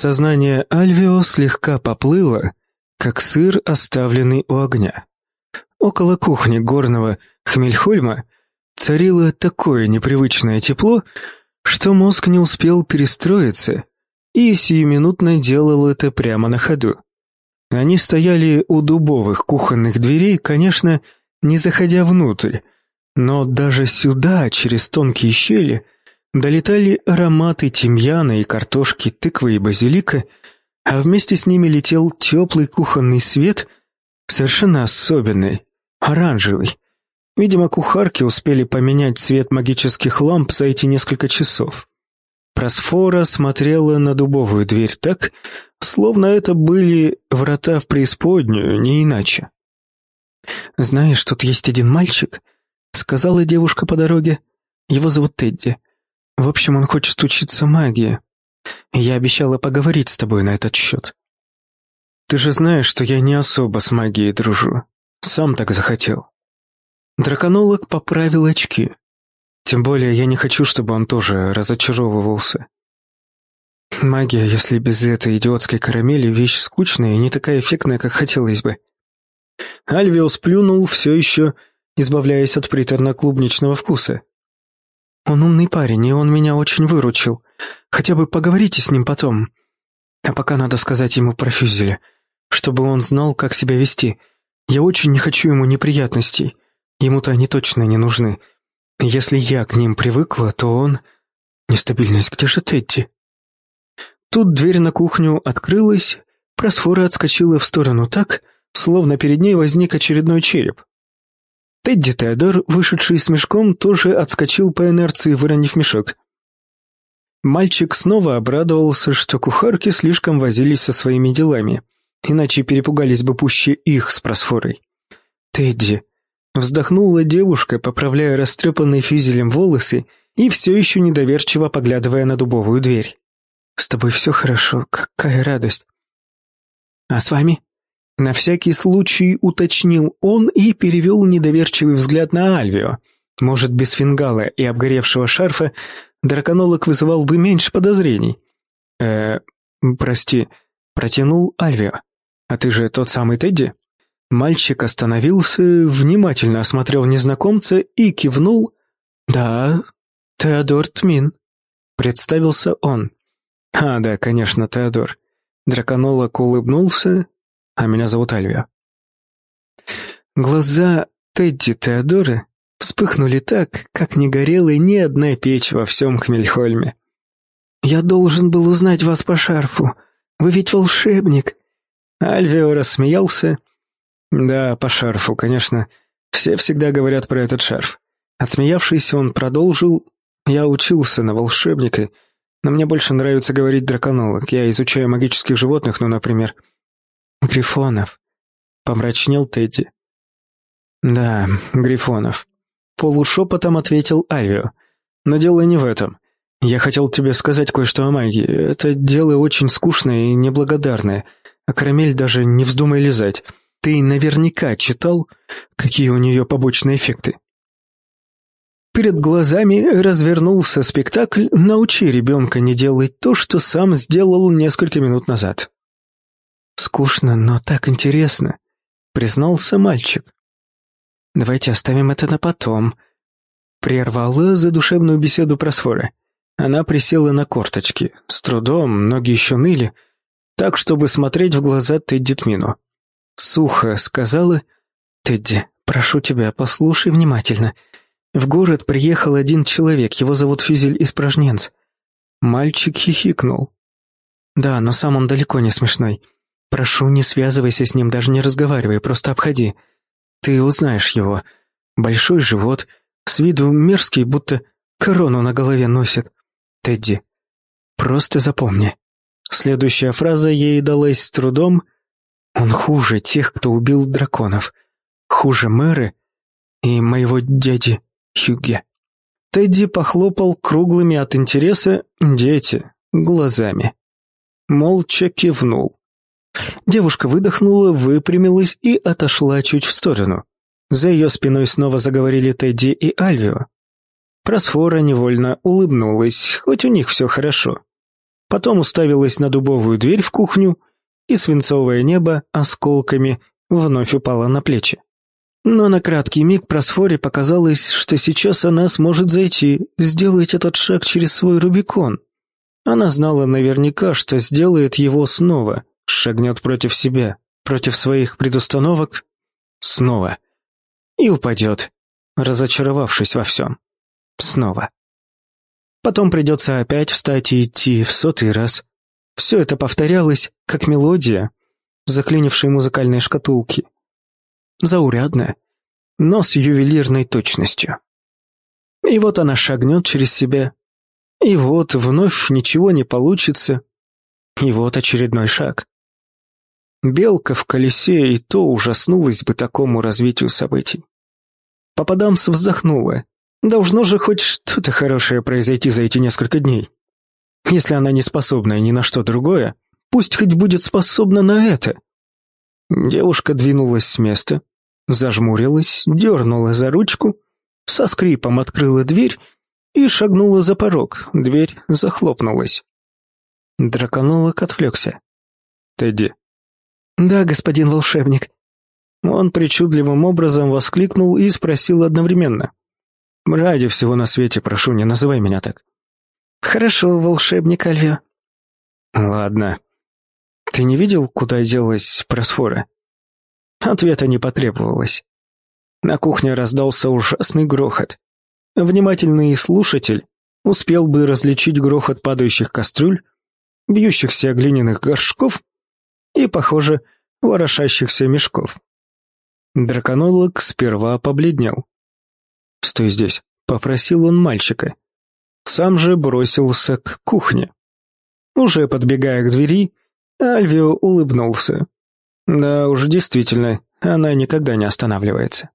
Сознание Альвио слегка поплыло, как сыр, оставленный у огня. Около кухни горного Хмельхольма царило такое непривычное тепло, что мозг не успел перестроиться и сиюминутно делал это прямо на ходу. Они стояли у дубовых кухонных дверей, конечно, не заходя внутрь, но даже сюда, через тонкие щели, долетали ароматы тимьяна и картошки, тыквы и базилика, а вместе с ними летел теплый кухонный свет, совершенно особенный, оранжевый. Видимо, кухарки успели поменять цвет магических ламп за эти несколько часов. Просфора смотрела на дубовую дверь так, словно это были врата в преисподнюю, не иначе. «Знаешь, тут есть один мальчик», — сказала девушка по дороге. «Его зовут Тедди. В общем, он хочет учиться магии. Я обещала поговорить с тобой на этот счет. Ты же знаешь, что я не особо с магией дружу. Сам так захотел». Драконолог поправил очки. Тем более я не хочу, чтобы он тоже разочаровывался. Магия, если без этой идиотской карамели, вещь скучная и не такая эффектная, как хотелось бы. Альвио сплюнул, все еще избавляясь от приторно-клубничного вкуса. Он умный парень, и он меня очень выручил. Хотя бы поговорите с ним потом. А пока надо сказать ему про Фюзеля, чтобы он знал, как себя вести. Я очень не хочу ему неприятностей. Ему-то они точно не нужны. Если я к ним привыкла, то он... Нестабильность, где же Тедди? Тут дверь на кухню открылась, просфора отскочила в сторону так, словно перед ней возник очередной череп. Тедди Теодор, вышедший с мешком, тоже отскочил по инерции, выронив мешок. Мальчик снова обрадовался, что кухарки слишком возились со своими делами, иначе перепугались бы пуще их с просфорой. «Тедди», — вздохнула девушка, поправляя растрепанные фюзелем волосы и все еще недоверчиво поглядывая на дубовую дверь. «С тобой все хорошо, какая радость». «А с вами?» На всякий случай уточнил он и перевел недоверчивый взгляд на Альвио. Может, без фингала и обгоревшего шарфа драконолог вызывал бы меньше подозрений. э прости, протянул Альвио. А ты же тот самый Тедди? Мальчик остановился, внимательно осмотрел незнакомца и кивнул. «Да, Теодор Тмин», — представился он. «А, да, конечно, Теодор». Драконолог улыбнулся, а меня зовут Альвия. Глаза Тедди Теодоры вспыхнули так, как не горела ни одна печь во всем Хмельхольме. «Я должен был узнать вас по шарфу. Вы ведь волшебник!» Альвио рассмеялся. «Да, по шарфу, конечно. Все всегда говорят про этот шарф». Отсмеявшись, он продолжил. «Я учился на волшебника, но мне больше нравится говорить драконолог. Я изучаю магических животных, ну, например, Грифонов. Помрачнел Тедди. Да, Грифонов. Полушепотом ответил Авио. Но дело не в этом. Я хотел тебе сказать кое-что о магии. Это дело очень скучное и неблагодарное. А карамель даже не вздумай лизать. Ты наверняка читал, какие у нее побочные эффекты. Перед глазами развернулся спектакль «Научи ребенка не делать то, что сам сделал несколько минут назад». «Скучно, но так интересно», — признался мальчик. «Давайте оставим это на потом», — прервала задушевную беседу просфора. Она присела на корточки, с трудом, ноги еще ныли, так, чтобы смотреть в глаза Тедди Тмину. Сухо сказала, «Тедди, прошу тебя, послушай внимательно. В город приехал один человек, его зовут Фюзель Испражненц». Мальчик хихикнул. «Да, но сам он далеко не смешной. Прошу, не связывайся с ним, даже не разговаривай, просто обходи. Ты узнаешь его. Большой живот, с виду мерзкий, будто корону на голове носит. Тедди, просто запомни. Следующая фраза ей далась с трудом. Он хуже тех, кто убил драконов. Хуже мэры и моего дяди Хюгге. Тедди похлопал круглыми от интереса дети глазами. Молча кивнул. Девушка выдохнула, выпрямилась и отошла чуть в сторону. За ее спиной снова заговорили Тедди и Альвио. Просфора невольно улыбнулась, хоть у них все хорошо. потом уставилась на дубовую дверь в кухню, и свинцовое небо осколками вновь упало на плечи. Но на краткий миг Просфоре показалось, что сейчас она сможет зайти, сделать этот шаг через свой Рубикон. Она знала наверняка, что сделает его снова, шагнет против себя, против своих предустановок, снова. И упадет, разочаровавшись во всем. Снова. Потом придется опять встать и идти в сотый раз. Все это повторялось, как мелодия, заклинившей музыкальной шкатулки заурядная, но с ювелирной точностью. И вот она шагнет через себя, и вот вновь ничего не получится, и вот очередной шаг. Белка в колесе и то ужаснулась бы такому развитию событий. Попадамс вздохнула. Должно же хоть что-то хорошее произойти за эти несколько дней. Если она не способна ни на что другое, пусть хоть будет способна на это. Девушка двинулась с места, зажмурилась, дернула за ручку, со скрипом открыла дверь и шагнула за порог. Дверь захлопнулась. Драконолог отвлекся. «Тедди». «Да, господин волшебник». Он причудливым образом воскликнул и спросил одновременно. «Ради всего на свете, прошу, не называй меня так». «Хорошо, волшебник Альвио». «Ладно. Ты не видел, куда делась просфора?» Ответа не потребовалось. На кухне раздался ужасный грохот. Внимательный слушатель успел бы различить грохот падающих кастрюль, бьющихся глиняных горшков и, похоже, ворошащихся мешков. Драконолог сперва побледнел. «Стой здесь», — попросил он мальчика. Сам же бросился к кухне. Уже подбегая к двери, Альвио улыбнулся. Да уж, действительно, она никогда не останавливается.